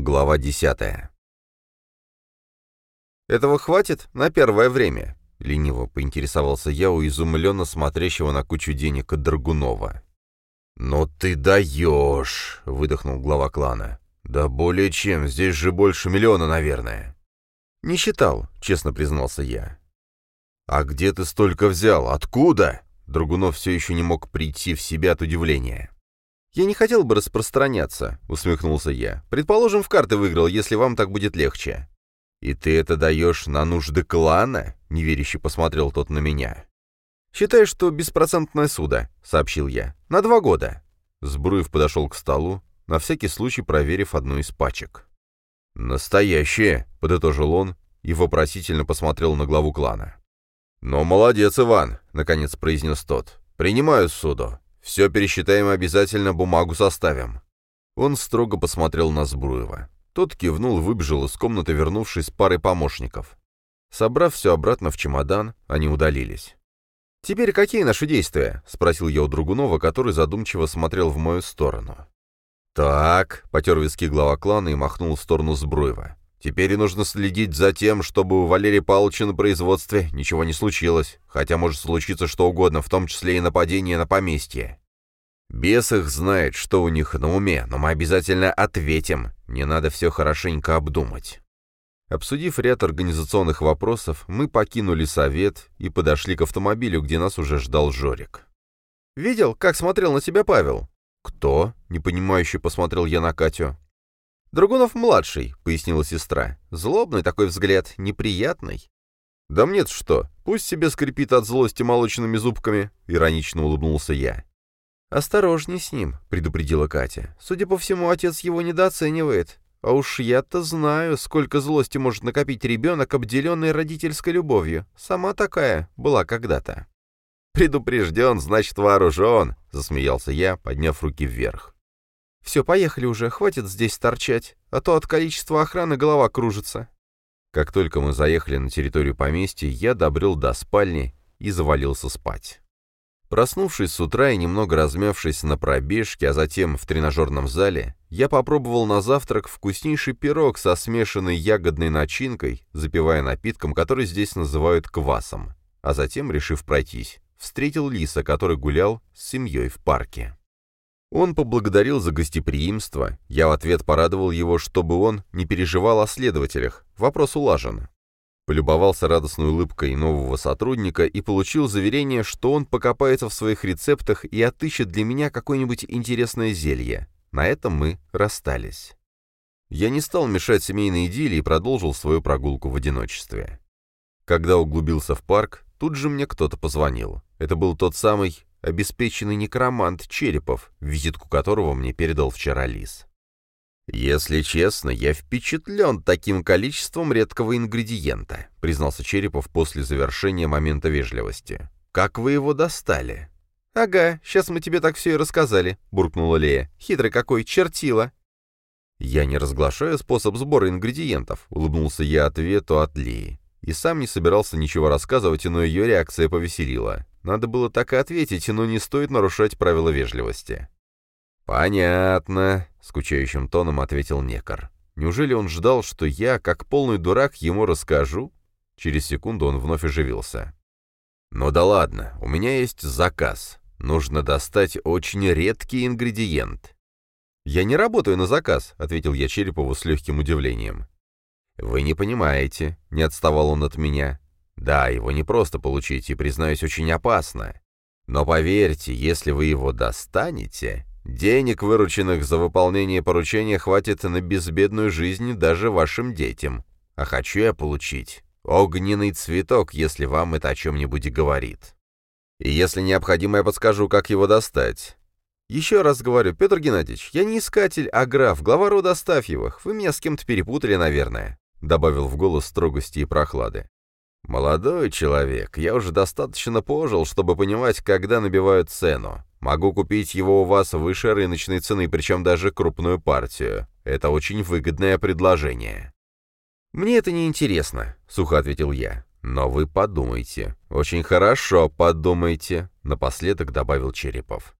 Глава десятая. «Этого хватит на первое время?» — лениво поинтересовался я у изумленно смотрящего на кучу денег от Драгунова. «Ну ты даешь!» — выдохнул глава клана. «Да более чем, здесь же больше миллиона, наверное». «Не считал», — честно признался я. «А где ты столько взял? Откуда?» Драгунов все еще не мог прийти в себя от удивления. «Я не хотел бы распространяться», — усмехнулся я. «Предположим, в карты выиграл, если вам так будет легче». «И ты это даешь на нужды клана?» — неверяще посмотрел тот на меня. «Считай, что беспроцентное суда», — сообщил я. «На два года». Сбруев подошел к столу, на всякий случай проверив одну из пачек. «Настоящее», — подытожил он и вопросительно посмотрел на главу клана. «Ну, молодец, Иван», — наконец произнес тот. «Принимаю суду. Все пересчитаем обязательно, бумагу составим». Он строго посмотрел на Сбруева. Тот кивнул, выбежал из комнаты, вернувшись с парой помощников. Собрав все обратно в чемодан, они удалились. «Теперь какие наши действия?» — спросил я у Другунова, который задумчиво смотрел в мою сторону. «Так», — потер виски глава клана и махнул в сторону Сбруева. «Теперь нужно следить за тем, чтобы у Валерия Павловича на производстве ничего не случилось, хотя может случиться что угодно, в том числе и нападение на поместье. Бес их знает, что у них на уме, но мы обязательно ответим, не надо все хорошенько обдумать». Обсудив ряд организационных вопросов, мы покинули совет и подошли к автомобилю, где нас уже ждал Жорик. «Видел, как смотрел на тебя Павел?» «Кто?» — непонимающе посмотрел я на Катю. «Драгунов-младший», — пояснила сестра. «Злобный такой взгляд, неприятный». «Да мне-то что, пусть себе скрипит от злости молочными зубками», — иронично улыбнулся я. «Осторожней с ним», — предупредила Катя. «Судя по всему, отец его недооценивает. А уж я-то знаю, сколько злости может накопить ребенок, обделенный родительской любовью. Сама такая была когда-то. «Предупрежден, значит вооружен», — засмеялся я, подняв руки вверх. «Все, поехали уже, хватит здесь торчать, а то от количества охраны голова кружится». Как только мы заехали на территорию поместья, я добрел до спальни и завалился спать. Проснувшись с утра и немного размявшись на пробежке, а затем в тренажерном зале, я попробовал на завтрак вкуснейший пирог со смешанной ягодной начинкой, запивая напитком, который здесь называют квасом. А затем, решив пройтись, встретил Лиса, который гулял с семьей в парке. Он поблагодарил за гостеприимство, я в ответ порадовал его, чтобы он не переживал о следователях, вопрос улажен полюбовался радостной улыбкой нового сотрудника и получил заверение, что он покопается в своих рецептах и отыщет для меня какое-нибудь интересное зелье. На этом мы расстались. Я не стал мешать семейной идиллии и продолжил свою прогулку в одиночестве. Когда углубился в парк, тут же мне кто-то позвонил. Это был тот самый обеспеченный некромант Черепов, визитку которого мне передал вчера Лис. «Если честно, я впечатлен таким количеством редкого ингредиента», признался Черепов после завершения момента вежливости. «Как вы его достали?» «Ага, сейчас мы тебе так все и рассказали», — буркнула Лея. «Хитрый какой, чертила». «Я не разглашаю способ сбора ингредиентов», — улыбнулся я ответу от Леи. И сам не собирался ничего рассказывать, но ее реакция повеселила. Надо было так и ответить, но не стоит нарушать правила вежливости. «Понятно», — скучающим тоном ответил Некар. «Неужели он ждал, что я, как полный дурак, ему расскажу?» Через секунду он вновь оживился. «Ну да ладно, у меня есть заказ. Нужно достать очень редкий ингредиент». «Я не работаю на заказ», — ответил я Черепову с легким удивлением. «Вы не понимаете», — не отставал он от меня. «Да, его не просто получить, и, признаюсь, очень опасно. Но поверьте, если вы его достанете, Денег, вырученных за выполнение поручения, хватит на безбедную жизнь даже вашим детям. А хочу я получить огненный цветок, если вам это о чем-нибудь говорит. И если необходимо, я подскажу, как его достать. Еще раз говорю, Петр Геннадьевич, я не искатель, а граф, глава рода Астафьевых. Вы меня с кем-то перепутали, наверное», — добавил в голос строгости и прохлады. «Молодой человек, я уже достаточно пожил, чтобы понимать, когда набивают цену. Могу купить его у вас выше рыночной цены, причем даже крупную партию. Это очень выгодное предложение». «Мне это не интересно», — сухо ответил я. «Но вы подумайте. Очень хорошо подумайте», — напоследок добавил Черепов.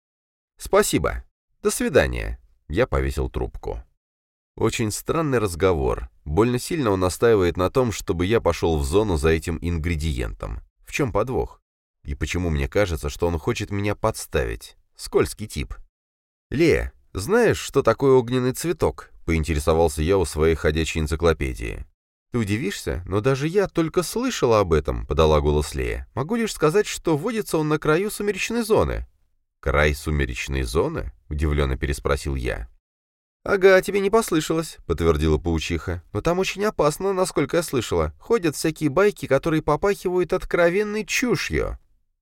«Спасибо. До свидания». Я повесил трубку. Очень странный разговор. Больно сильно он настаивает на том, чтобы я пошел в зону за этим ингредиентом. В чем подвох? И почему мне кажется, что он хочет меня подставить? Скользкий тип. «Лея, знаешь, что такое огненный цветок?» — поинтересовался я у своей ходячей энциклопедии. «Ты удивишься, но даже я только слышала об этом», — подала голос Лея. «Могу лишь сказать, что водится он на краю сумеречной зоны». «Край сумеречной зоны?» — удивленно переспросил я. «Ага, тебе не послышалось», — подтвердила паучиха. «Но там очень опасно, насколько я слышала. Ходят всякие байки, которые попахивают откровенной чушью».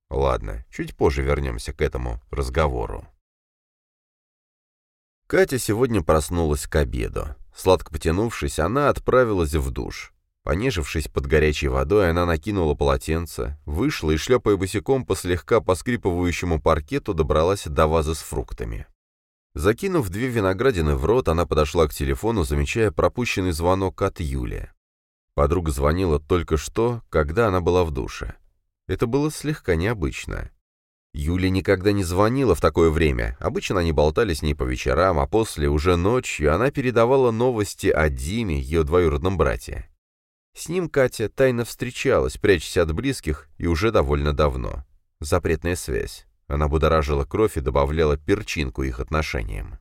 Ладно, чуть позже вернемся к этому разговору. Катя сегодня проснулась к обеду. Сладко потянувшись, она отправилась в душ. Понежившись под горячей водой, она накинула полотенце, вышла и, шлепая босиком по слегка поскрипывающему паркету, добралась до вазы с фруктами. Закинув две виноградины в рот, она подошла к телефону, замечая пропущенный звонок от Юли. Подруга звонила только что, когда она была в душе. Это было слегка необычно. Юля никогда не звонила в такое время. Обычно они болтали с ней по вечерам, а после, уже ночью, она передавала новости о Диме, ее двоюродном брате. С ним Катя тайно встречалась, прячась от близких, и уже довольно давно. Запретная связь. Она будоражила кровь и добавляла перчинку их отношениям.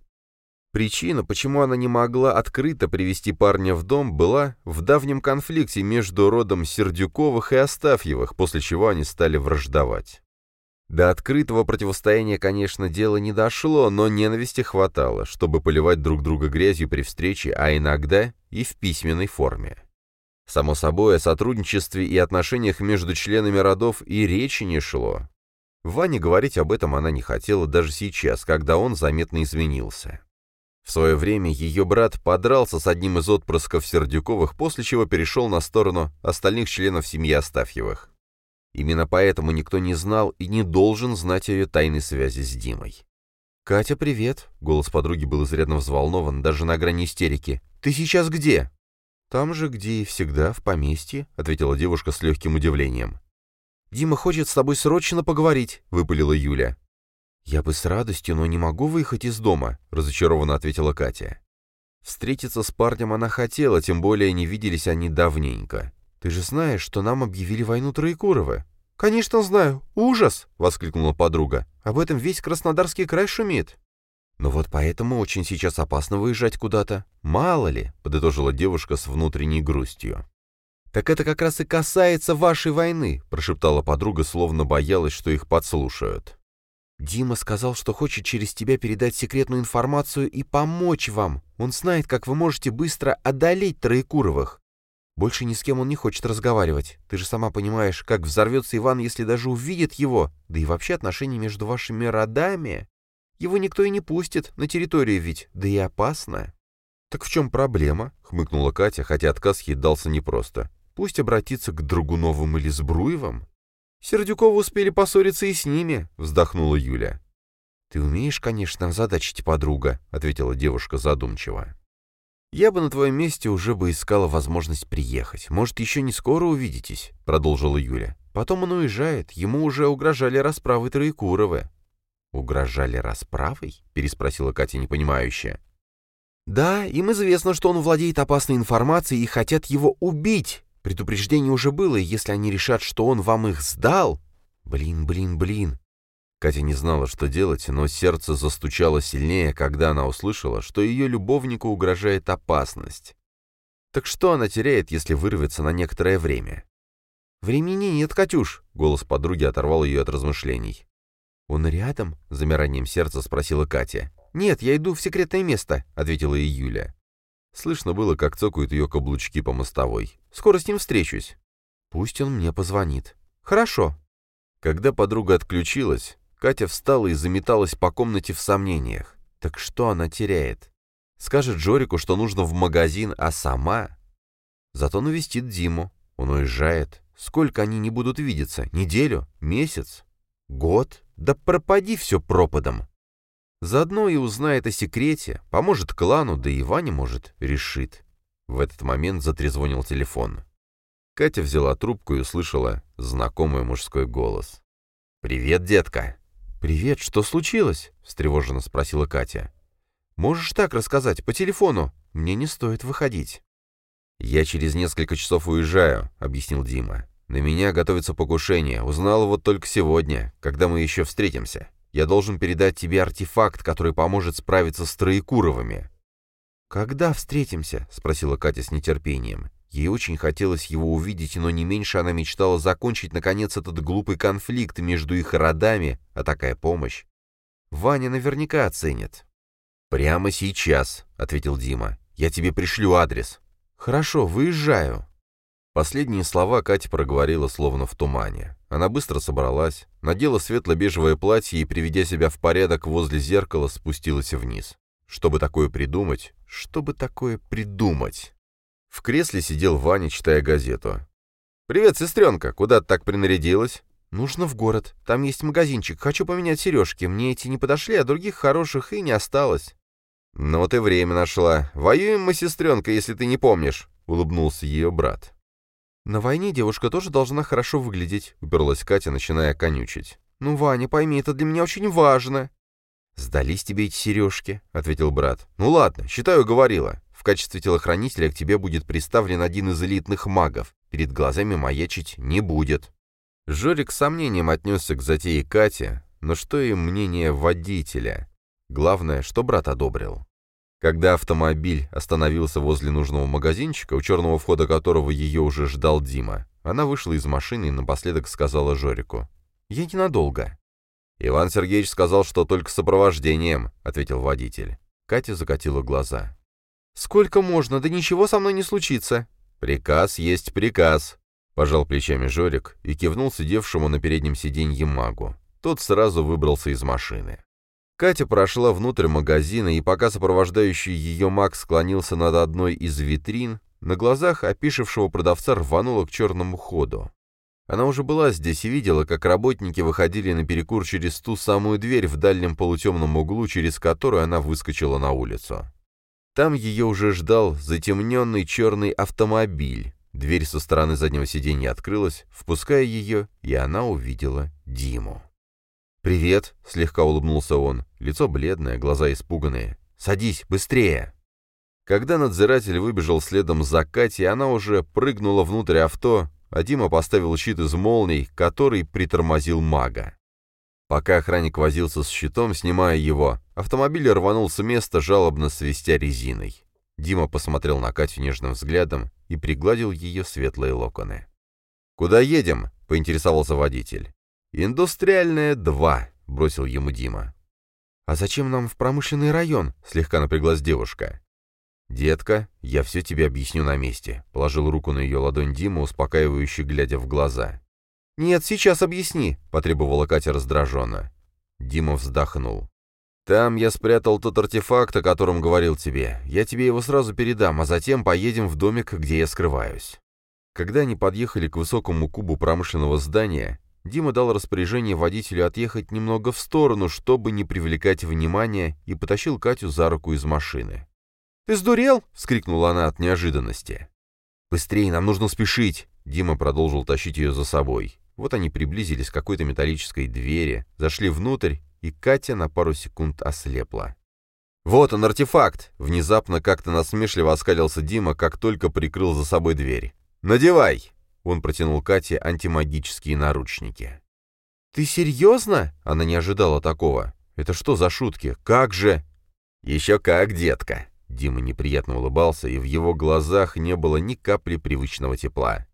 Причина, почему она не могла открыто привести парня в дом, была в давнем конфликте между родом Сердюковых и Астафьевых, после чего они стали враждовать. До открытого противостояния, конечно, дело не дошло, но ненависти хватало, чтобы поливать друг друга грязью при встрече, а иногда и в письменной форме. Само собой, о сотрудничестве и отношениях между членами родов и речи не шло. Ване говорить об этом она не хотела даже сейчас, когда он заметно изменился. В свое время ее брат подрался с одним из отпрысков Сердюковых, после чего перешел на сторону остальных членов семьи Астафьевых. Именно поэтому никто не знал и не должен знать ее тайной связи с Димой. «Катя, привет!» — голос подруги был изрядно взволнован, даже на грани истерики. «Ты сейчас где?» «Там же, где и всегда, в поместье», — ответила девушка с легким удивлением. «Дима хочет с тобой срочно поговорить», — выпалила Юля. «Я бы с радостью, но не могу выехать из дома», — разочарованно ответила Катя. Встретиться с парнем она хотела, тем более не виделись они давненько. «Ты же знаешь, что нам объявили войну Троекуровы?» «Конечно знаю. Ужас!» — воскликнула подруга. «Об этом весь Краснодарский край шумит». «Но вот поэтому очень сейчас опасно выезжать куда-то. Мало ли», — подытожила девушка с внутренней грустью. «Так это как раз и касается вашей войны», — прошептала подруга, словно боялась, что их подслушают. «Дима сказал, что хочет через тебя передать секретную информацию и помочь вам. Он знает, как вы можете быстро одолеть Троекуровых. Больше ни с кем он не хочет разговаривать. Ты же сама понимаешь, как взорвется Иван, если даже увидит его. Да и вообще отношения между вашими родами. Его никто и не пустит, на территорию ведь, да и опасно». «Так в чем проблема?» — хмыкнула Катя, хотя отказ ей дался непросто. Пусть обратится к Драгуновым или Сбруевым. Сердюковы успели поссориться и с ними, вздохнула Юля. «Ты умеешь, конечно, озадачить подруга», — ответила девушка задумчиво. «Я бы на твоем месте уже бы искала возможность приехать. Может, еще не скоро увидитесь», — продолжила Юля. «Потом он уезжает. Ему уже угрожали расправы Троекуровы». «Угрожали расправой?» — переспросила Катя непонимающе. «Да, им известно, что он владеет опасной информацией и хотят его убить. Предупреждение уже было, и если они решат, что он вам их сдал... Блин, блин, блин. Катя не знала, что делать, но сердце застучало сильнее, когда она услышала, что ее любовнику угрожает опасность. Так что она теряет, если вырвется на некоторое время? «Времени нет, Катюш!» — голос подруги оторвал ее от размышлений. «Он рядом?» — замиранием сердца спросила Катя. «Нет, я иду в секретное место», — ответила ей Юля. Слышно было, как цокают ее каблучки по мостовой. «Скоро с ним встречусь». «Пусть он мне позвонит». «Хорошо». Когда подруга отключилась, Катя встала и заметалась по комнате в сомнениях. Так что она теряет? Скажет Джорику, что нужно в магазин, а сама... Зато навестит Диму. Он уезжает. Сколько они не будут видеться? Неделю? Месяц? Год? Да пропади все пропадом. Заодно и узнает о секрете, поможет клану, да и Ваня, может, решит. В этот момент затрезвонил телефон. Катя взяла трубку и услышала знакомый мужской голос. «Привет, детка!» «Привет, что случилось?» — встревоженно спросила Катя. «Можешь так рассказать, по телефону. мне не стоит выходить». «Я через несколько часов уезжаю», — объяснил Дима. «На меня готовится покушение. Узнал вот только сегодня, когда мы еще встретимся. Я должен передать тебе артефакт, который поможет справиться с Троекуровыми». «Когда встретимся?» — спросила Катя с нетерпением. Ей очень хотелось его увидеть, но не меньше она мечтала закончить, наконец, этот глупый конфликт между их родами, а такая помощь. Ваня наверняка оценит. «Прямо сейчас», — ответил Дима. «Я тебе пришлю адрес». «Хорошо, выезжаю». Последние слова Катя проговорила словно в тумане. Она быстро собралась, надела светло-бежевое платье и, приведя себя в порядок возле зеркала, спустилась вниз. Чтобы такое придумать, чтобы такое придумать. В кресле сидел Ваня, читая газету. «Привет, сестренка, куда ты так принарядилась?» «Нужно в город. Там есть магазинчик. Хочу поменять сережки. Мне эти не подошли, а других хороших и не осталось». «Ну ты время нашла. Воюем мы, сестренка, если ты не помнишь», — улыбнулся ее брат. «На войне девушка тоже должна хорошо выглядеть», — уперлась Катя, начиная конючить. «Ну, Ваня, пойми, это для меня очень важно». «Сдались тебе эти сережки», — ответил брат. «Ну ладно, считаю, говорила. В качестве телохранителя к тебе будет представлен один из элитных магов. Перед глазами маячить не будет». Жорик с сомнением отнесся к затее Кати, но что и мнение водителя. Главное, что брат одобрил. Когда автомобиль остановился возле нужного магазинчика, у черного входа которого ее уже ждал Дима, она вышла из машины и напоследок сказала Жорику. «Я ненадолго». «Иван Сергеевич сказал, что только сопровождением», — ответил водитель. Катя закатила глаза. «Сколько можно? Да ничего со мной не случится». «Приказ есть приказ», — пожал плечами Жорик и кивнул сидевшему на переднем сиденье магу. Тот сразу выбрался из машины. Катя прошла внутрь магазина, и пока сопровождающий ее маг склонился над одной из витрин, на глазах опишившего продавца рванула к черному ходу. Она уже была здесь и видела, как работники выходили на перекур через ту самую дверь в дальнем полутемном углу, через которую она выскочила на улицу. Там ее уже ждал затемненный черный автомобиль. Дверь со стороны заднего сиденья открылась, впуская ее, и она увидела Диму. «Привет», — слегка улыбнулся он, лицо бледное, глаза испуганные. «Садись, быстрее!» Когда надзиратель выбежал следом за Катей, она уже прыгнула внутрь авто, а Дима поставил щит из молний, который притормозил мага. Пока охранник возился с щитом, снимая его, автомобиль рванул с места, жалобно свистя резиной. Дима посмотрел на Катю нежным взглядом и пригладил ее светлые локоны. «Куда едем?» — поинтересовался водитель. «Индустриальная 2», — бросил ему Дима. «А зачем нам в промышленный район?» — слегка напряглась девушка. «Детка, я все тебе объясню на месте», — положил руку на ее ладонь Дима, успокаивающе глядя в глаза. «Нет, сейчас объясни», — потребовала Катя раздраженно. Дима вздохнул. «Там я спрятал тот артефакт, о котором говорил тебе. Я тебе его сразу передам, а затем поедем в домик, где я скрываюсь». Когда они подъехали к высокому кубу промышленного здания, Дима дал распоряжение водителю отъехать немного в сторону, чтобы не привлекать внимания, и потащил Катю за руку из машины. «Ты сдурел?» — вскрикнула она от неожиданности. «Быстрее, нам нужно спешить!» Дима продолжил тащить ее за собой. Вот они приблизились к какой-то металлической двери, зашли внутрь, и Катя на пару секунд ослепла. «Вот он, артефакт!» Внезапно как-то насмешливо оскалился Дима, как только прикрыл за собой дверь. «Надевай!» Он протянул Кате антимагические наручники. «Ты серьезно?» Она не ожидала такого. «Это что за шутки? Как же?» «Еще как, детка!» Дима неприятно улыбался, и в его глазах не было ни капли привычного тепла.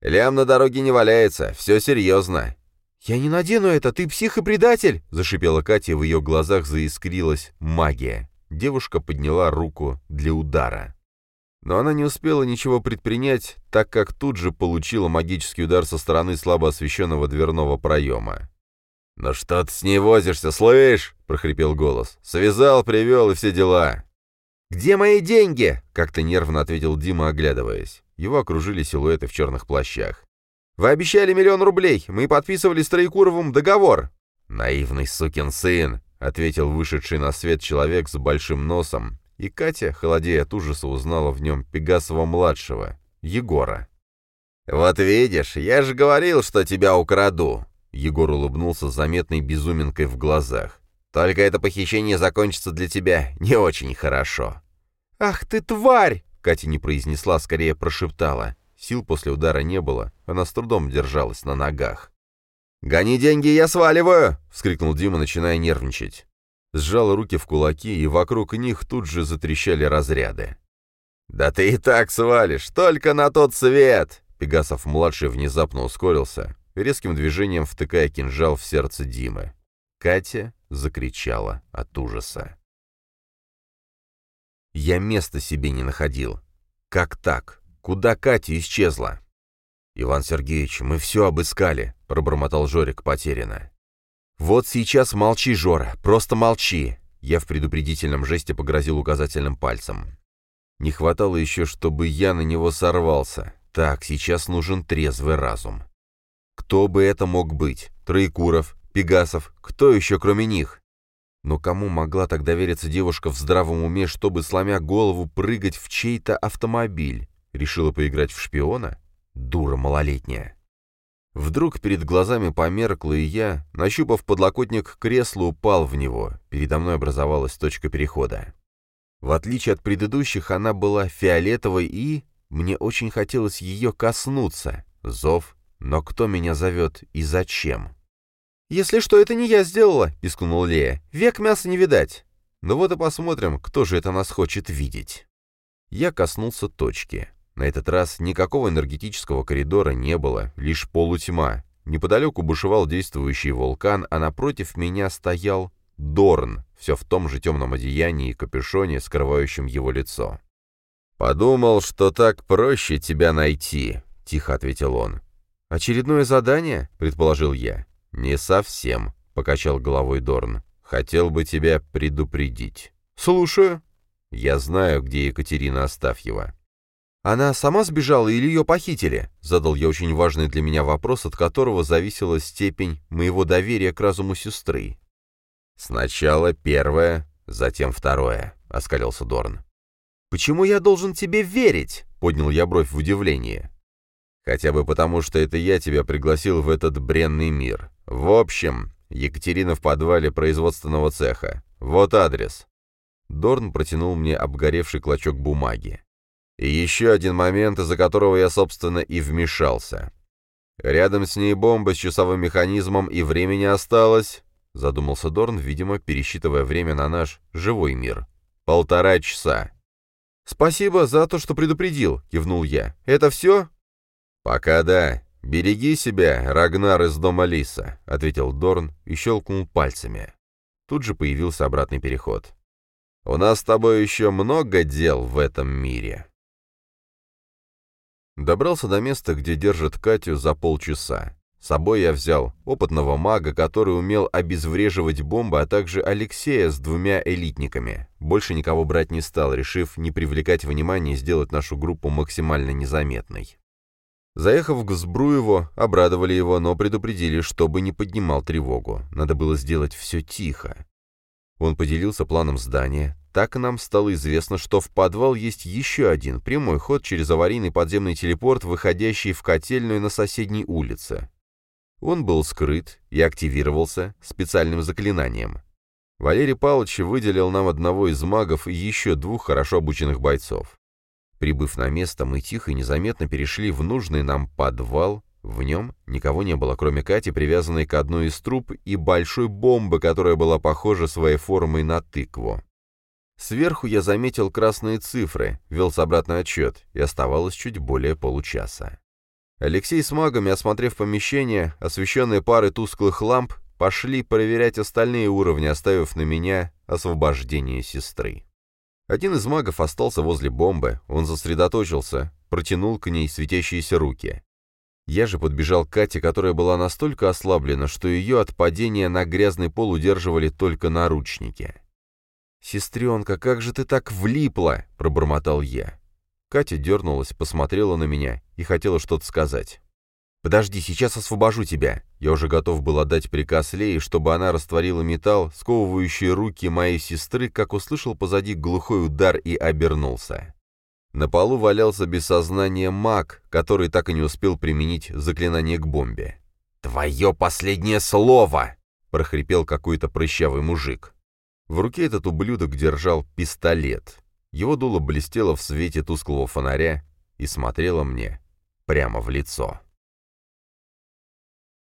«Лям на дороге не валяется, все серьезно». «Я не надену это, ты псих и предатель!» — зашипела Катя, в ее глазах заискрилась магия. Девушка подняла руку для удара. Но она не успела ничего предпринять, так как тут же получила магический удар со стороны слабо освещенного дверного проема. «Ну что ты с ней возишься, слышь?» — прохрипел голос. «Связал, привел и все дела». «Где мои деньги?» — как-то нервно ответил Дима, оглядываясь. Его окружили силуэты в черных плащах. «Вы обещали миллион рублей. Мы подписывали с Троекуровым договор». «Наивный сукин сын», — ответил вышедший на свет человек с большим носом, и Катя, холодея от ужаса, узнала в нем Пегасова-младшего, Егора. «Вот видишь, я же говорил, что тебя украду!» Егор улыбнулся заметной безуминкой в глазах. Только это похищение закончится для тебя не очень хорошо». «Ах ты, тварь!» Катя не произнесла, а скорее прошептала. Сил после удара не было, она с трудом держалась на ногах. «Гони деньги, я сваливаю!» — вскрикнул Дима, начиная нервничать. Сжал руки в кулаки, и вокруг них тут же затрещали разряды. «Да ты и так свалишь, только на тот свет!» Пегасов-младший внезапно ускорился, резким движением втыкая кинжал в сердце Димы. Катя закричала от ужаса. Я места себе не находил. Как так? Куда Катя исчезла? «Иван Сергеевич, мы все обыскали», — пробормотал Жорик потерянно. «Вот сейчас молчи, Жора, просто молчи!» Я в предупредительном жесте погрозил указательным пальцем. Не хватало еще, чтобы я на него сорвался. Так, сейчас нужен трезвый разум. Кто бы это мог быть? Троекуров, Пегасов, кто еще кроме них? Но кому могла так довериться девушка в здравом уме, чтобы, сломя голову, прыгать в чей-то автомобиль? Решила поиграть в шпиона? Дура малолетняя. Вдруг перед глазами померкло, и я, нащупав подлокотник кресла, упал в него. Передо мной образовалась точка перехода. В отличие от предыдущих, она была фиолетовой, и... Мне очень хотелось ее коснуться. Зов. Но кто меня зовет и зачем? «Если что, это не я сделала», — пискнула Лея. «Век мяса не видать». «Ну вот и посмотрим, кто же это нас хочет видеть». Я коснулся точки. На этот раз никакого энергетического коридора не было, лишь полутьма. Неподалеку бушевал действующий вулкан, а напротив меня стоял Дорн, все в том же темном одеянии и капюшоне, скрывающем его лицо. «Подумал, что так проще тебя найти», — тихо ответил он. «Очередное задание?» — предположил я. «Не совсем», — покачал головой Дорн. «Хотел бы тебя предупредить». «Слушаю». «Я знаю, где Екатерина Астафьева». «Она сама сбежала или ее похитили?» — задал я очень важный для меня вопрос, от которого зависела степень моего доверия к разуму сестры. «Сначала первое, затем второе», — оскалился Дорн. «Почему я должен тебе верить?» — поднял я бровь в удивлении. «Хотя бы потому, что это я тебя пригласил в этот бренный мир. В общем, Екатерина в подвале производственного цеха. Вот адрес». Дорн протянул мне обгоревший клочок бумаги. И еще один момент, из-за которого я, собственно, и вмешался. Рядом с ней бомба с часовым механизмом, и времени осталось, задумался Дорн, видимо, пересчитывая время на наш живой мир. Полтора часа. «Спасибо за то, что предупредил», — кивнул я. «Это все?» «Пока да. Береги себя, Рагнар из дома Лиса», — ответил Дорн и щелкнул пальцами. Тут же появился обратный переход. «У нас с тобой еще много дел в этом мире». Добрался до места, где держат Катю за полчаса. С собой я взял опытного мага, который умел обезвреживать бомбы, а также Алексея с двумя элитниками. Больше никого брать не стал, решив не привлекать внимания и сделать нашу группу максимально незаметной. Заехав к Збруеву, обрадовали его, но предупредили, чтобы не поднимал тревогу. Надо было сделать все тихо. Он поделился планом здания. Так нам стало известно, что в подвал есть еще один прямой ход через аварийный подземный телепорт, выходящий в котельную на соседней улице. Он был скрыт и активировался специальным заклинанием. Валерий Павлович выделил нам одного из магов и еще двух хорошо обученных бойцов. Прибыв на место, мы тихо и незаметно перешли в нужный нам подвал. В нем никого не было, кроме Кати, привязанной к одной из труб, и большой бомбы, которая была похожа своей формой на тыкву. Сверху я заметил красные цифры, вел обратный отчет, и оставалось чуть более получаса. Алексей с магами, осмотрев помещение, освещенное парой тусклых ламп, пошли проверять остальные уровни, оставив на меня освобождение сестры. Один из магов остался возле бомбы, он сосредоточился, протянул к ней светящиеся руки. Я же подбежал к Кате, которая была настолько ослаблена, что ее от падения на грязный пол удерживали только наручники. «Сестренка, как же ты так влипла!» — пробормотал я. Катя дернулась, посмотрела на меня и хотела что-то сказать. «Подожди, сейчас освобожу тебя!» Я уже готов был отдать приказ Лее, чтобы она растворила металл, сковывающий руки моей сестры, как услышал позади глухой удар и обернулся. На полу валялся без сознания маг, который так и не успел применить заклинание к бомбе. «Твое последнее слово!» — прохрипел какой-то прыщавый мужик. В руке этот ублюдок держал пистолет. Его дуло блестело в свете тусклого фонаря и смотрело мне прямо в лицо.